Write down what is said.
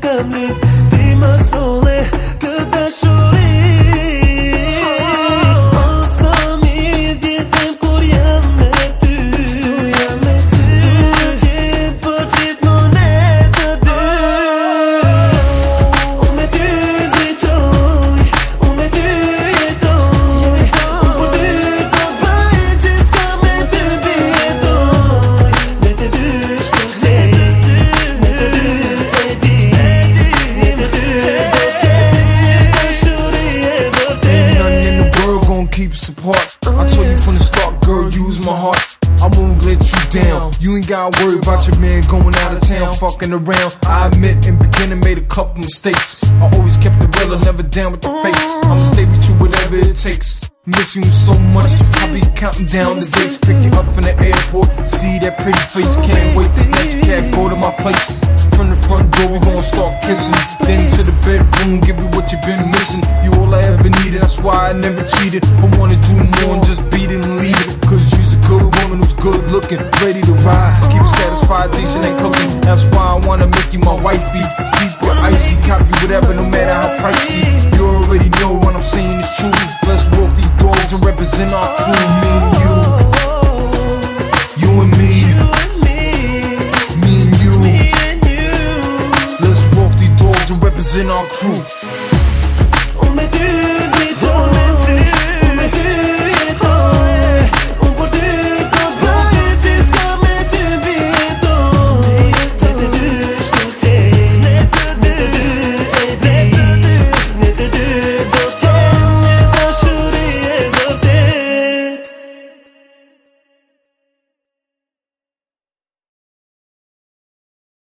come live, be my soul. I told you from the start, girl, use my heart. I won't let you down. You ain't gotta worry about your man going out of town, fucking around. I admit in beginning made a couple mistakes. I always kept it real, never down with the face. I'ma stay with you whatever it takes. Missing you so much, I'll be counting down the dates. Pick you up from the airport, see that pretty face. Can't wait to snatch cat, go to my place. From the front door, we gon' start kissing. Then to the bedroom, give you what you've been missing. You all I why I never cheated. I wanna do more than just beat it and leave it. Cause you's a good woman who's good looking, ready to ride. Keep it satisfied, decent and cooking. That's why I wanna make you my wifey. Keep it icy, copy whatever, no matter how pricey. You already know what I'm saying is true. Let's walk these doors and represent our crew. Me and you, you and me, me and you. Let's walk these dogs and represent our crew. Oh, du